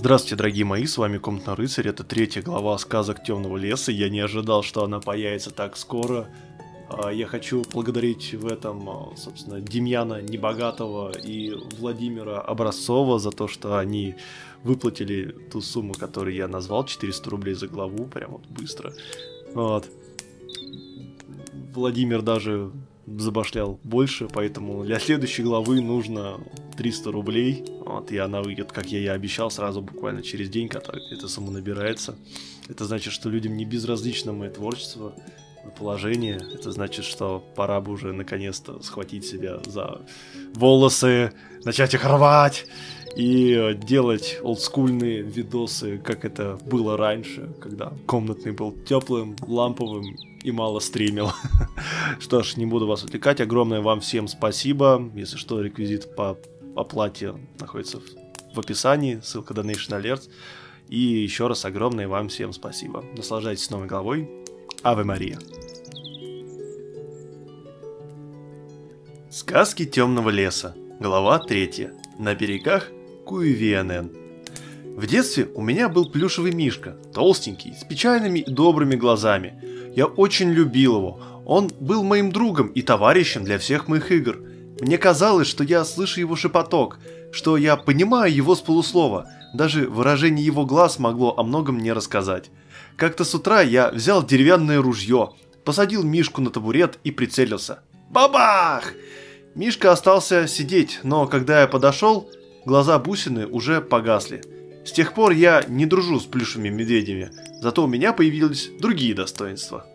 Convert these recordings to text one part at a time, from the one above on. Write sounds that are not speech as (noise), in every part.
Здравствуйте, дорогие мои, с вами Комнатный рыцарь, это третья глава сказок Темного леса, я не ожидал, что она появится так скоро. А, я хочу благодарить в этом, а, собственно, Демьяна Небогатого и Владимира Образцова за то, что они выплатили ту сумму, которую я назвал, 400 рублей за главу, прям вот быстро. Вот. Владимир даже забашлял больше, поэтому для следующей главы нужно 300 рублей. Вот, и она выйдет, как я и обещал, сразу буквально через день, когда это само набирается. Это значит, что людям не безразлично мое творчество, положение. Это значит, что пора бы уже наконец-то схватить себя за волосы, начать их рвать и делать олдскульные видосы, как это было раньше, когда комнатный был теплым, ламповым и мало стримил. (laughs) что ж, не буду вас отвлекать. Огромное вам всем спасибо. Если что, реквизит по оплате находится в, описании. Ссылка Donation Alert. И еще раз огромное вам всем спасибо. Наслаждайтесь новой головой. Аве Мария. Сказки темного леса. Глава 3. На берегах Куевианен. В детстве у меня был плюшевый мишка, толстенький, с печальными и добрыми глазами. Я очень любил его. Он был моим другом и товарищем для всех моих игр. Мне казалось, что я слышу его шепоток, что я понимаю его с полуслова. Даже выражение его глаз могло о многом мне рассказать. Как-то с утра я взял деревянное ружье, посадил Мишку на табурет и прицелился. Бабах! Мишка остался сидеть, но когда я подошел, глаза бусины уже погасли. С тех пор я не дружу с плюшевыми медведями, зато у меня появились другие достоинства.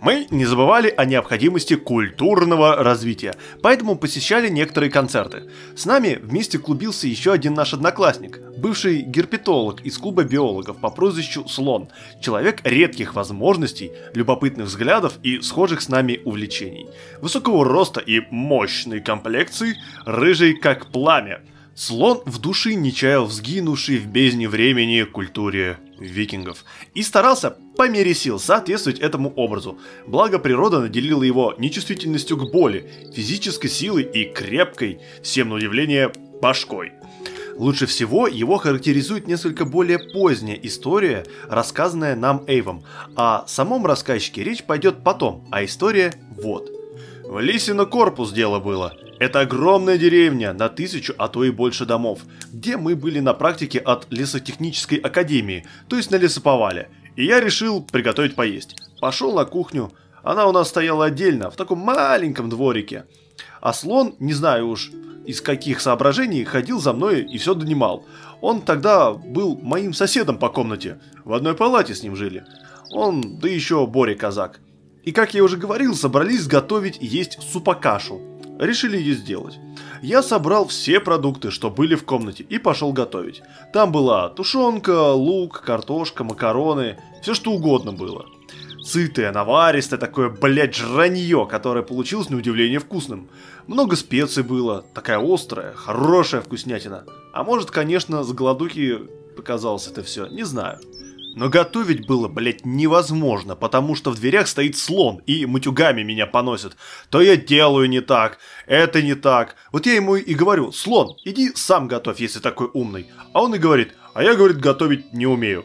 Мы не забывали о необходимости культурного развития, поэтому посещали некоторые концерты. С нами вместе клубился еще один наш одноклассник, бывший герпетолог из клуба биологов по прозвищу Слон, человек редких возможностей, любопытных взглядов и схожих с нами увлечений. Высокого роста и мощной комплекции, рыжий как пламя – Слон в души не чаял в сгинувшей в бездне времени культуре викингов и старался по мере сил соответствовать этому образу, благо природа наделила его нечувствительностью к боли, физической силой и крепкой, всем на удивление, башкой. Лучше всего его характеризует несколько более поздняя история, рассказанная нам Эйвом, о самом рассказчике речь пойдет потом, а история вот. В Лисино корпус дело было – это огромная деревня на тысячу, а то и больше домов, где мы были на практике от лесотехнической академии, то есть на лесоповале. И я решил приготовить поесть. Пошел на кухню. Она у нас стояла отдельно, в таком маленьком дворике. А слон, не знаю уж из каких соображений, ходил за мной и все донимал. Он тогда был моим соседом по комнате. В одной палате с ним жили. Он, да еще Боря Казак. И как я уже говорил, собрались готовить и есть супокашу решили ее сделать. Я собрал все продукты, что были в комнате, и пошел готовить. Там была тушенка, лук, картошка, макароны, все что угодно было. Сытое, наваристое такое, блядь, жранье, которое получилось на удивление вкусным. Много специй было, такая острая, хорошая вкуснятина. А может, конечно, с голодухи показалось это все, не знаю. Но готовить было, блять, невозможно, потому что в дверях стоит слон и матюгами меня поносит. То я делаю не так, это не так. Вот я ему и говорю, слон, иди сам готовь, если такой умный. А он и говорит, а я, говорит, готовить не умею.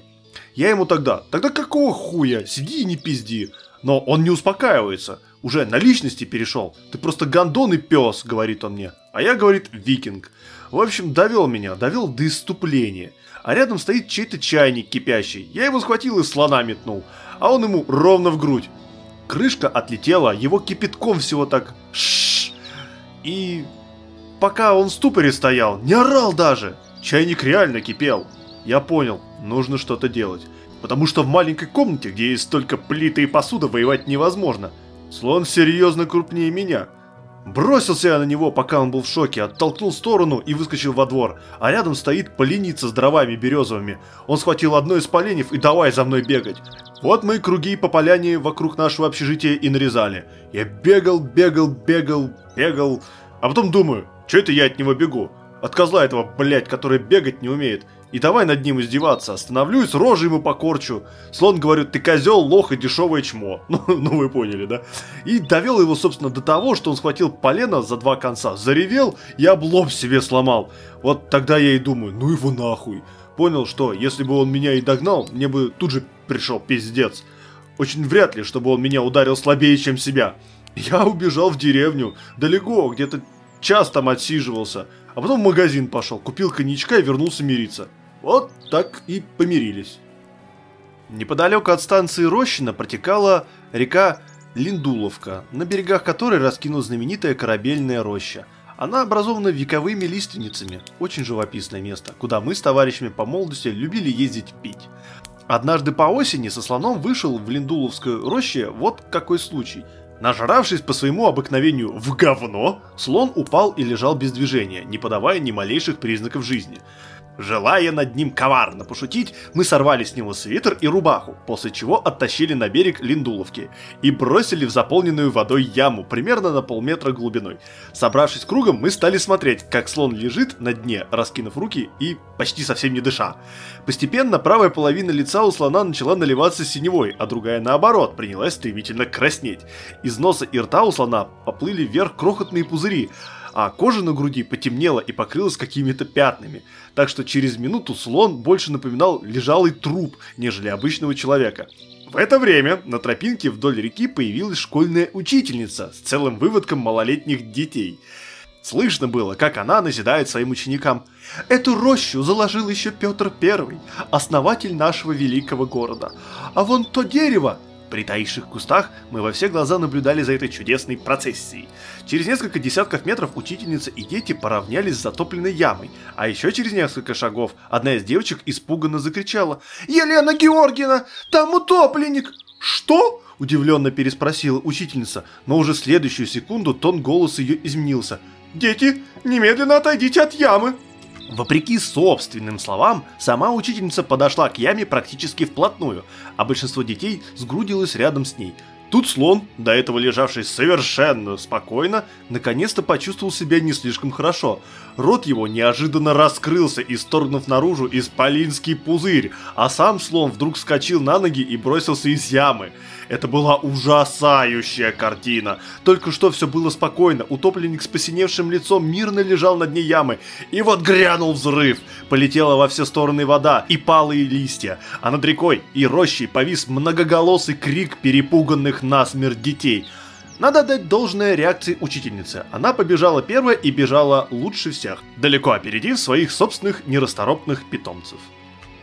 Я ему тогда, тогда какого хуя, сиди и не пизди. Но он не успокаивается, уже на личности перешел. Ты просто гондон и пес, говорит он мне. А я, говорит, викинг. В общем, довел меня, довел до иступления а рядом стоит чей-то чайник кипящий. Я его схватил и слона метнул, а он ему ровно в грудь. Крышка отлетела, его кипятком всего так шш. И пока он в ступоре стоял, не орал даже. Чайник реально кипел. Я понял, нужно что-то делать. Потому что в маленькой комнате, где есть только плиты и посуда, воевать невозможно. Слон серьезно крупнее меня. Бросился я на него, пока он был в шоке, оттолкнул в сторону и выскочил во двор, а рядом стоит поленица с дровами березовыми. Он схватил одно из поленьев и давай за мной бегать. Вот мы круги по поляне вокруг нашего общежития и нарезали. Я бегал, бегал, бегал, бегал, а потом думаю, что это я от него бегу? От козла этого, блять, который бегать не умеет. И давай над ним издеваться. Остановлюсь, рожи ему покорчу. Слон говорит, ты козел, лох и дешевое чмо. (laughs) Ну, ну вы поняли, да? И довел его, собственно, до того, что он схватил полено за два конца, заревел и облоб себе сломал. Вот тогда я и думаю, ну его нахуй. Понял, что если бы он меня и догнал, мне бы тут же пришел пиздец. Очень вряд ли, чтобы он меня ударил слабее, чем себя. Я убежал в деревню, далеко, где-то час там отсиживался, а потом в магазин пошел, купил коньячка и вернулся мириться. Вот так и помирились. Неподалеку от станции Рощина протекала река Линдуловка, на берегах которой раскинулась знаменитая корабельная роща. Она образована вековыми лиственницами, очень живописное место, куда мы с товарищами по молодости любили ездить пить. Однажды по осени со слоном вышел в Линдуловскую роще вот какой случай. Нажравшись по своему обыкновению в говно, слон упал и лежал без движения, не подавая ни малейших признаков жизни. Желая над ним коварно пошутить, мы сорвали с него свитер и рубаху, после чего оттащили на берег Линдуловки и бросили в заполненную водой яму примерно на полметра глубиной. Собравшись кругом, мы стали смотреть, как слон лежит на дне, раскинув руки и почти совсем не дыша. Постепенно правая половина лица у слона начала наливаться синевой, а другая наоборот принялась стремительно краснеть. Из носа и рта у слона поплыли вверх крохотные пузыри, а кожа на груди потемнела и покрылась какими-то пятнами, так что через минуту слон больше напоминал лежалый труп, нежели обычного человека. В это время на тропинке вдоль реки появилась школьная учительница с целым выводком малолетних детей. Слышно было, как она назидает своим ученикам. «Эту рощу заложил еще Петр Первый, основатель нашего великого города. А вон то дерево притаивших кустах мы во все глаза наблюдали за этой чудесной процессией. Через несколько десятков метров учительница и дети поравнялись с затопленной ямой, а еще через несколько шагов одна из девочек испуганно закричала «Елена Георгиевна, там утопленник!» «Что?» – удивленно переспросила учительница, но уже следующую секунду тон голоса ее изменился. «Дети, немедленно отойдите от ямы!» Вопреки собственным словам, сама учительница подошла к яме практически вплотную, а большинство детей сгрудилось рядом с ней. Тут слон, до этого лежавший совершенно спокойно, наконец-то почувствовал себя не слишком хорошо. Рот его неожиданно раскрылся, исторгнув наружу исполинский пузырь, а сам слон вдруг вскочил на ноги и бросился из ямы. Это была ужасающая картина. Только что все было спокойно, утопленник с посиневшим лицом мирно лежал на дне ямы. И вот грянул взрыв. Полетела во все стороны вода и палые листья. А над рекой и рощей повис многоголосый крик перепуганных насмерть детей. Надо дать должное реакции учительницы. Она побежала первая и бежала лучше всех, далеко опередив своих собственных нерасторопных питомцев.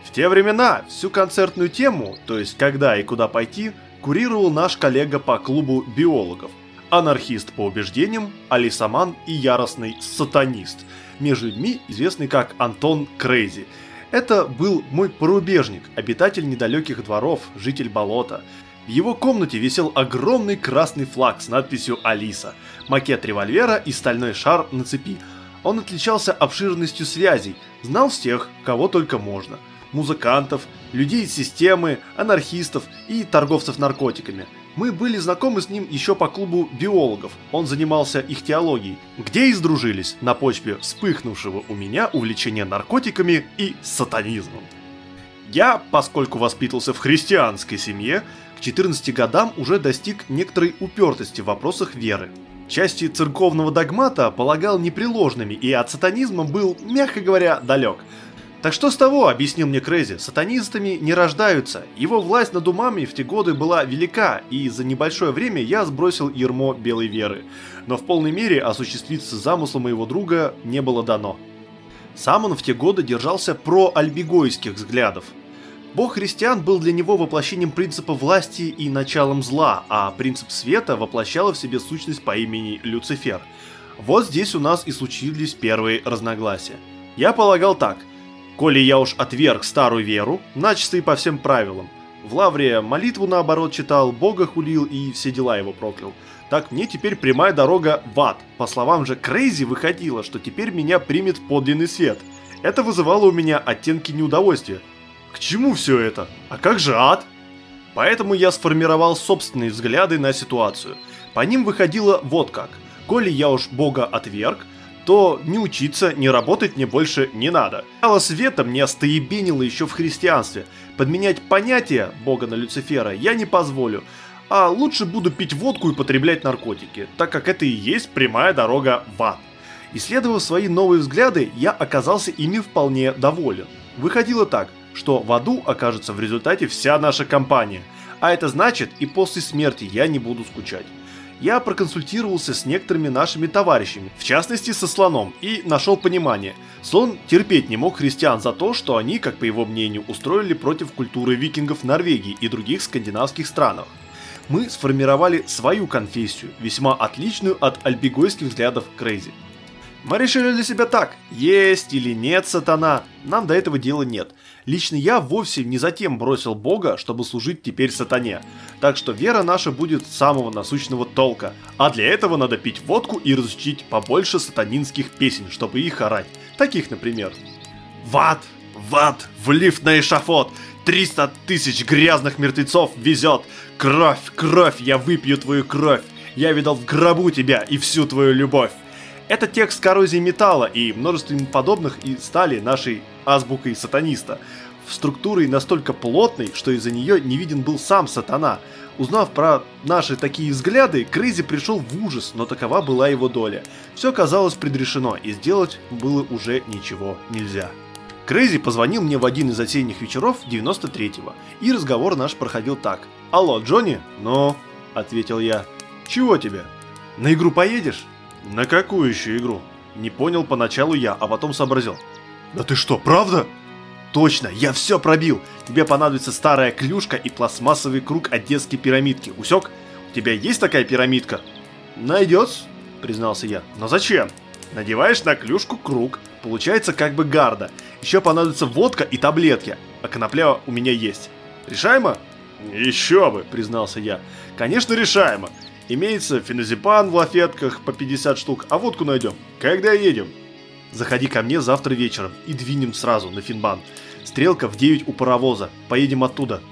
В те времена всю концертную тему, то есть когда и куда пойти, курировал наш коллега по клубу биологов, анархист по убеждениям, алисаман и яростный сатанист, между людьми известный как Антон Крейзи. Это был мой порубежник, обитатель недалеких дворов, житель болота. В его комнате висел огромный красный флаг с надписью «Алиса», макет револьвера и стальной шар на цепи. Он отличался обширностью связей, знал всех, кого только можно – музыкантов, людей из системы, анархистов и торговцев наркотиками. Мы были знакомы с ним еще по клубу биологов, он занимался их теологией, где и сдружились на почве вспыхнувшего у меня увлечения наркотиками и сатанизмом. Я, поскольку воспитывался в христианской семье, к 14 годам уже достиг некоторой упертости в вопросах веры. Части церковного догмата полагал непреложными и от сатанизма был, мягко говоря, далек – так что с того, объяснил мне Крейзи, сатанистами не рождаются. Его власть над умами в те годы была велика, и за небольшое время я сбросил ермо белой веры. Но в полной мере осуществиться замыслу моего друга не было дано. Сам он в те годы держался про-альбигойских взглядов. Бог христиан был для него воплощением принципа власти и началом зла, а принцип света воплощала в себе сущность по имени Люцифер. Вот здесь у нас и случились первые разногласия. Я полагал так – Коли я уж отверг старую веру, начисто и по всем правилам. В лавре молитву наоборот читал, Бога хулил и все дела его проклял. Так мне теперь прямая дорога в ад. По словам же Крейзи выходило, что теперь меня примет подлинный свет. Это вызывало у меня оттенки неудовольствия. К чему все это? А как же ад? Поэтому я сформировал собственные взгляды на ситуацию. По ним выходило вот как. Коли я уж Бога отверг, то ни учиться, ни работать мне больше не надо. Мало света мне стоебенило еще в христианстве. Подменять понятие Бога на Люцифера я не позволю, а лучше буду пить водку и потреблять наркотики, так как это и есть прямая дорога в ад. Исследовав свои новые взгляды, я оказался ими вполне доволен. Выходило так, что в аду окажется в результате вся наша компания. А это значит, и после смерти я не буду скучать. Я проконсультировался с некоторыми нашими товарищами, в частности со Слоном, и нашел понимание. Слон терпеть не мог христиан за то, что они, как по его мнению, устроили против культуры викингов Норвегии и других скандинавских странах. Мы сформировали свою конфессию, весьма отличную от альбегойских взглядов Крейзи. Мы решили для себя так, есть или нет сатана, нам до этого дела нет. Лично я вовсе не затем бросил бога, чтобы служить теперь сатане. Так что вера наша будет самого насущного толка. А для этого надо пить водку и разучить побольше сатанинских песен, чтобы их орать. Таких, например. В ад! В! В лифт на эшафот! 300 тысяч грязных мертвецов везет! Кровь, кровь, я выпью твою кровь! Я видал в гробу тебя и всю твою любовь! Этот текст коррозии металла и множество подобных и стали нашей азбукой сатаниста. В структуре настолько плотной, что из-за нее не виден был сам сатана. Узнав про наши такие взгляды, Крейзи пришел в ужас, но такова была его доля. Все казалось предрешено, и сделать было уже ничего нельзя. Крейзи позвонил мне в один из осенних вечеров 93-го, и разговор наш проходил так. «Алло, Джонни?» «Ну?» – ответил я. «Чего тебе? На игру поедешь?» «На какую еще игру?» Не понял поначалу я, а потом сообразил. «Да ты что, правда?» «Точно, я все пробил! Тебе понадобится старая клюшка и пластмассовый круг от детской пирамидки. Усек? У тебя есть такая пирамидка?» «Найдется», признался я. «Но зачем?» Надеваешь на клюшку круг, получается как бы гарда. Еще понадобится водка и таблетки, а конопля у меня есть. Решаемо? Еще бы, признался я. Конечно решаемо. Имеется феназепам в лафетках по 50 штук, а водку найдем. Когда едем? Заходи ко мне завтра вечером и двинем сразу на Финбан. Стрелка в 9 у паровоза. Поедем оттуда.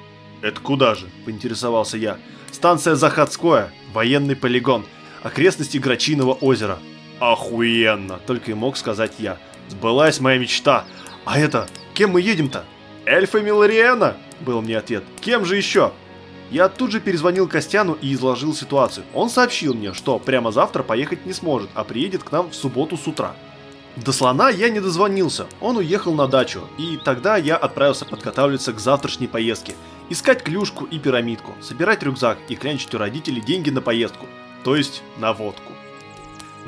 Это куда же? Поинтересовался я. Станция Захадское, военный полигон, окрестности Грачиного озера. Охуенно, только и мог сказать я. Сбылась моя мечта. А это, кем мы едем-то? Эльфа Милариена, был мне ответ. Кем же еще? Я тут же перезвонил Костяну и изложил ситуацию. Он сообщил мне, что прямо завтра поехать не сможет, а приедет к нам в субботу с утра. До слона я не дозвонился, он уехал на дачу, и тогда я отправился подготавливаться к завтрашней поездке. Искать клюшку и пирамидку, собирать рюкзак и клянчить у родителей деньги на поездку, то есть на водку.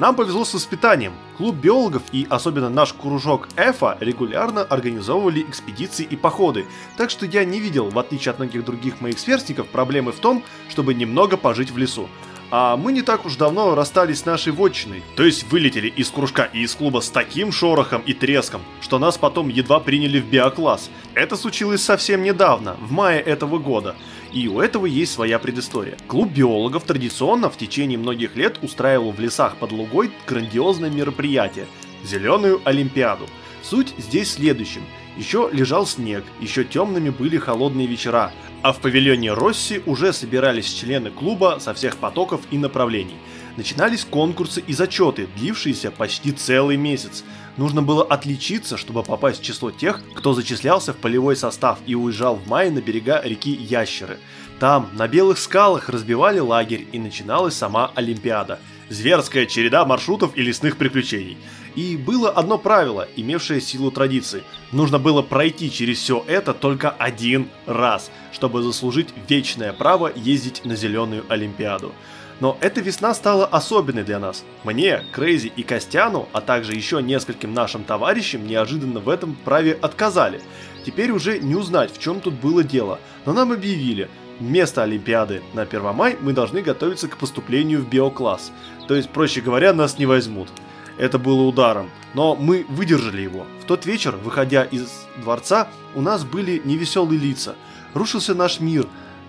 Нам повезло с воспитанием. Клуб биологов и особенно наш кружок ЭФА регулярно организовывали экспедиции и походы, так что я не видел, в отличие от многих других моих сверстников, проблемы в том, чтобы немного пожить в лесу. А мы не так уж давно расстались с нашей вотчиной, то есть вылетели из кружка и из клуба с таким шорохом и треском, что нас потом едва приняли в биокласс. Это случилось совсем недавно, в мае этого года. И у этого есть своя предыстория. Клуб биологов традиционно в течение многих лет устраивал в лесах под Лугой грандиозное мероприятие – Зеленую Олимпиаду. Суть здесь в следующем. Еще лежал снег, еще темными были холодные вечера, а в павильоне Росси уже собирались члены клуба со всех потоков и направлений. Начинались конкурсы и зачеты, длившиеся почти целый месяц. Нужно было отличиться, чтобы попасть в число тех, кто зачислялся в полевой состав и уезжал в мае на берега реки Ящеры. Там, на белых скалах, разбивали лагерь и начиналась сама Олимпиада. Зверская череда маршрутов и лесных приключений. И было одно правило, имевшее силу традиции. Нужно было пройти через все это только один раз, чтобы заслужить вечное право ездить на Зеленую Олимпиаду. Но эта весна стала особенной для нас. Мне, Крейзи и Костяну, а также еще нескольким нашим товарищам неожиданно в этом праве отказали. Теперь уже не узнать, в чем тут было дело, но нам объявили, вместо Олимпиады на 1 май мы должны готовиться к поступлению в биокласс. То есть, проще говоря, нас не возьмут. Это было ударом, но мы выдержали его. В тот вечер, выходя из дворца, у нас были невеселые лица. Рушился наш мир,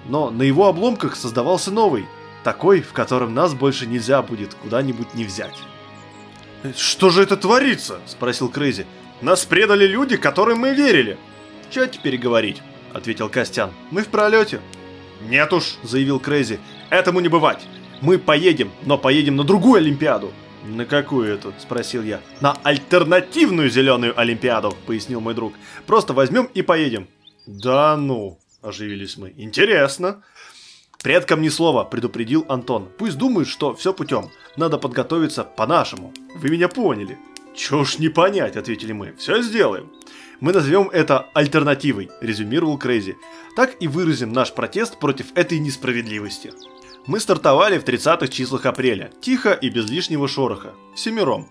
но на его обломках создавался новый, такой, в котором нас больше нельзя будет куда-нибудь не взять. «Что же это творится?» – спросил Крейзи. «Нас предали люди, которым мы верили». «Чё теперь говорить?» – ответил Костян. «Мы в пролете». «Нет уж», – заявил Крейзи. «Этому не бывать. Мы поедем, но поедем на другую Олимпиаду». «На какую эту?» – спросил я. «На альтернативную зеленую Олимпиаду», – пояснил мой друг. «Просто возьмем и поедем». «Да ну», – оживились мы. «Интересно». «Предкам ни слова», – предупредил Антон. «Пусть думают, что все путем. Надо подготовиться по-нашему. Вы меня поняли». «Чё ж не понять», – ответили мы. «Все сделаем». Мы назовем это альтернативой, резюмировал Крейзи. Так и выразим наш протест против этой несправедливости. Мы стартовали в 30-х числах апреля, тихо и без лишнего шороха, всемиром.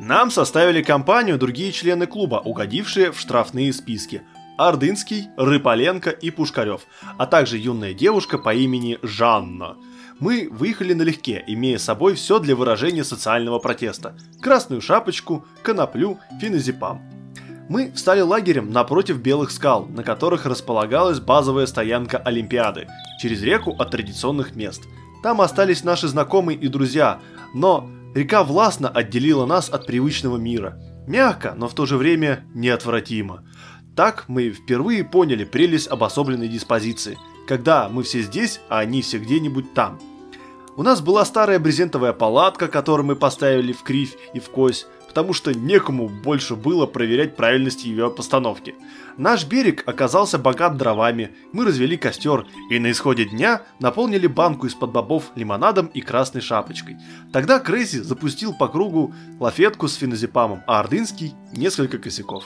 Нам составили компанию другие члены клуба, угодившие в штрафные списки. Ордынский, Рыполенко и Пушкарев, а также юная девушка по имени Жанна. Мы выехали налегке, имея с собой все для выражения социального протеста. Красную шапочку, коноплю, феназепам. Мы встали лагерем напротив белых скал, на которых располагалась базовая стоянка Олимпиады, через реку от традиционных мест. Там остались наши знакомые и друзья, но река властно отделила нас от привычного мира. Мягко, но в то же время неотвратимо. Так мы впервые поняли прелесть обособленной диспозиции, когда мы все здесь, а они все где-нибудь там. У нас была старая брезентовая палатка, которую мы поставили в кривь и в кость, потому что некому больше было проверять правильность ее постановки. Наш берег оказался богат дровами, мы развели костер и на исходе дня наполнили банку из-под бобов лимонадом и красной шапочкой. Тогда Крейзи запустил по кругу лафетку с феназепамом, а Ордынский – несколько косяков.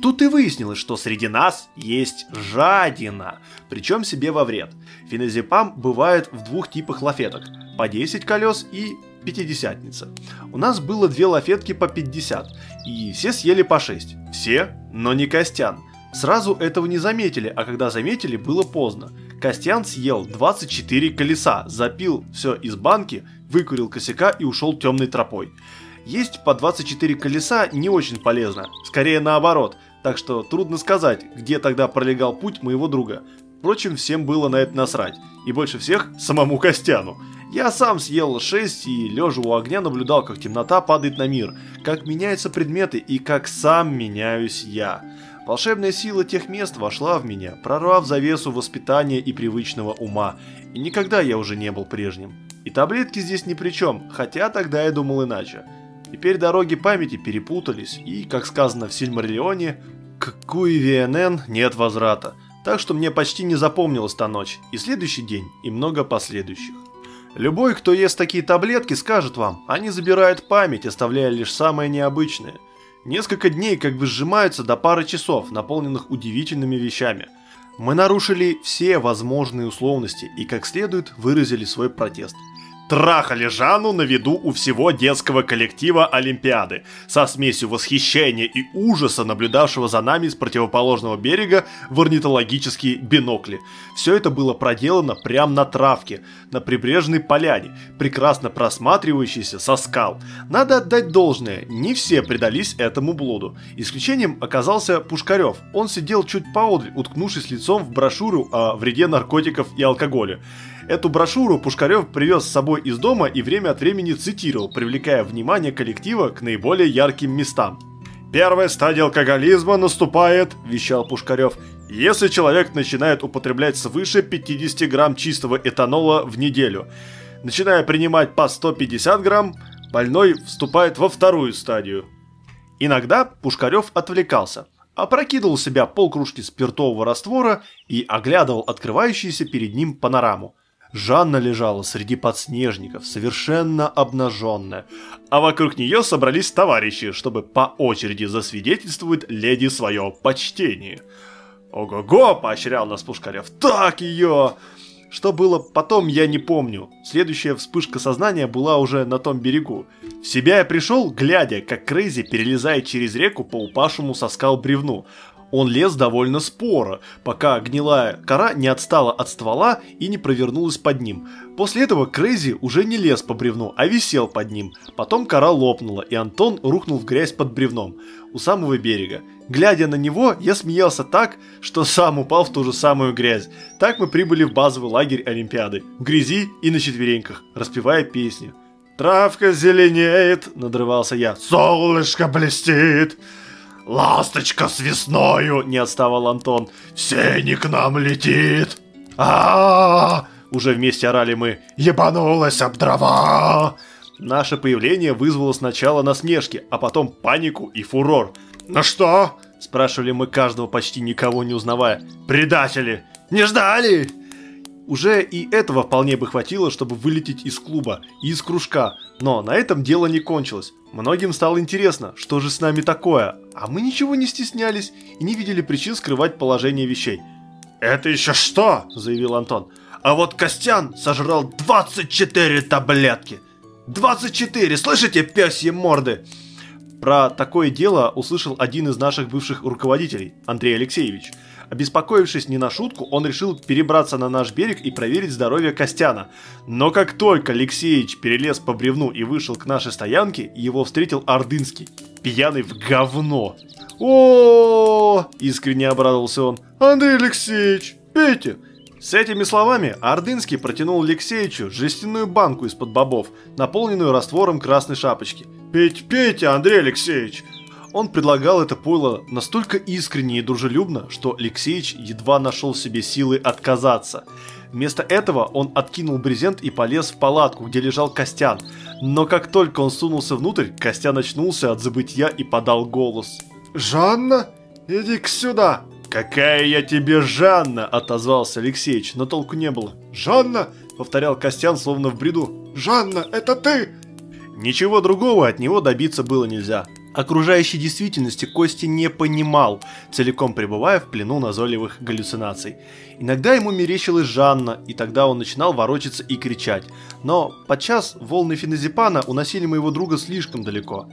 Тут и выяснилось, что среди нас есть жадина, причем себе во вред. Феназепам бывает в двух типах лафеток – по 10 колес и пятидесятница. У нас было две лафетки по 50, и все съели по 6. Все, но не Костян. Сразу этого не заметили, а когда заметили, было поздно. Костян съел 24 колеса, запил все из банки, выкурил косяка и ушел темной тропой. Есть по 24 колеса не очень полезно, скорее наоборот, так что трудно сказать, где тогда пролегал путь моего друга. Впрочем, всем было на это насрать, и больше всех (laughs) самому Костяну. Я сам съел 6 и лежа у огня наблюдал, как темнота падает на мир, как меняются предметы и как сам меняюсь я. Волшебная сила тех мест вошла в меня, прорвав завесу воспитания и привычного ума, и никогда я уже не был прежним. И таблетки здесь ни при чем, хотя тогда я думал иначе. Теперь дороги памяти перепутались, и, как сказано в Сильмариллионе, к КУИВНН нет возврата. Так что мне почти не запомнилась та ночь, и следующий день, и много последующих. Любой, кто ест такие таблетки, скажет вам, они забирают память, оставляя лишь самое необычное. Несколько дней как бы сжимаются до пары часов, наполненных удивительными вещами. Мы нарушили все возможные условности и как следует выразили свой протест – трахали Жанну на виду у всего детского коллектива Олимпиады, со смесью восхищения и ужаса, наблюдавшего за нами с противоположного берега в орнитологические бинокли. Все это было проделано прямо на травке, на прибрежной поляне, прекрасно просматривающейся со скал. Надо отдать должное, не все предались этому блуду. Исключением оказался Пушкарев. Он сидел чуть поодаль, уткнувшись лицом в брошюру о вреде наркотиков и алкоголя. Эту брошюру Пушкарев привез с собой из дома и время от времени цитировал, привлекая внимание коллектива к наиболее ярким местам. «Первая стадия алкоголизма наступает», – вещал Пушкарев, – «если человек начинает употреблять свыше 50 грамм чистого этанола в неделю. Начиная принимать по 150 грамм, больной вступает во вторую стадию». Иногда Пушкарев отвлекался, опрокидывал в себя полкружки спиртового раствора и оглядывал открывающуюся перед ним панораму. Жанна лежала среди подснежников, совершенно обнаженная, а вокруг нее собрались товарищи, чтобы по очереди засвидетельствовать леди свое почтение. «Ого-го!» – поощрял нас Пушкарев. «Так ее!» Что было потом, я не помню. Следующая вспышка сознания была уже на том берегу. В себя я пришел, глядя, как Крейзи перелезает через реку по упавшему со скал бревну, он лез довольно споро, пока гнилая кора не отстала от ствола и не провернулась под ним. После этого Крейзи уже не лез по бревну, а висел под ним. Потом кора лопнула, и Антон рухнул в грязь под бревном, у самого берега. Глядя на него, я смеялся так, что сам упал в ту же самую грязь. Так мы прибыли в базовый лагерь Олимпиады, в грязи и на четвереньках, распевая песни. «Травка зеленеет», — надрывался я, — «солнышко блестит». «Ласточка с весною!» – не отставал Антон. «Все не к нам летит!» а, Уже вместе орали мы. «Ебанулась об дрова!» Наше появление вызвало сначала насмешки, а потом панику и фурор. «Ну что?» – спрашивали мы каждого, почти никого не узнавая. «Предатели! Не ждали?» Уже и этого вполне бы хватило, чтобы вылететь из клуба из кружка, Но на этом дело не кончилось. Многим стало интересно, что же с нами такое, а мы ничего не стеснялись и не видели причин скрывать положение вещей. «Это еще что?» – заявил Антон. «А вот Костян сожрал 24 таблетки! 24, слышите, пёсьи морды?» Про такое дело услышал один из наших бывших руководителей, Андрей Алексеевич. Обеспокоившись не на шутку, он решил перебраться на наш берег и проверить здоровье Костяна. Но как только Алексеевич перелез по бревну и вышел к нашей стоянке, его встретил Ордынский, пьяный в говно. о искренне обрадовался он. «Андрей Алексеевич, пейте!» С этими словами Ордынский протянул Алексеевичу жестяную банку из-под бобов, наполненную раствором красной шапочки. «Пейте, пейте, Андрей Алексеевич!» Он предлагал это пойло настолько искренне и дружелюбно, что Алексеевич едва нашел в себе силы отказаться. Вместо этого он откинул брезент и полез в палатку, где лежал Костян. Но как только он сунулся внутрь, Костян очнулся от забытья и подал голос. «Жанна, иди-ка сюда!» «Какая я тебе Жанна!» – отозвался Алексеич, но толку не было. «Жанна!» – повторял Костян, словно в бреду. «Жанна, это ты!» Ничего другого от него добиться было нельзя. Окружающей действительности Кости не понимал, целиком пребывая в плену назойливых галлюцинаций. Иногда ему мерещилась Жанна, и тогда он начинал ворочаться и кричать. Но подчас волны феназепана уносили моего друга слишком далеко.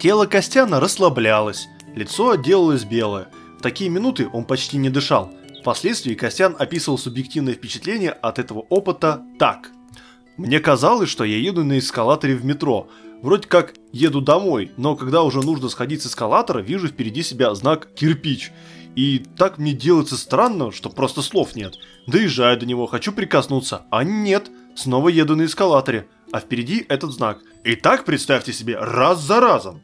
Тело Костяна расслаблялось, лицо делалось белое – в такие минуты он почти не дышал. Впоследствии Костян описывал субъективное впечатление от этого опыта так. «Мне казалось, что я еду на эскалаторе в метро. Вроде как еду домой, но когда уже нужно сходить с эскалатора, вижу впереди себя знак «кирпич». И так мне делается странно, что просто слов нет. Доезжаю до него, хочу прикоснуться, а нет, снова еду на эскалаторе, а впереди этот знак. И так, представьте себе, раз за разом.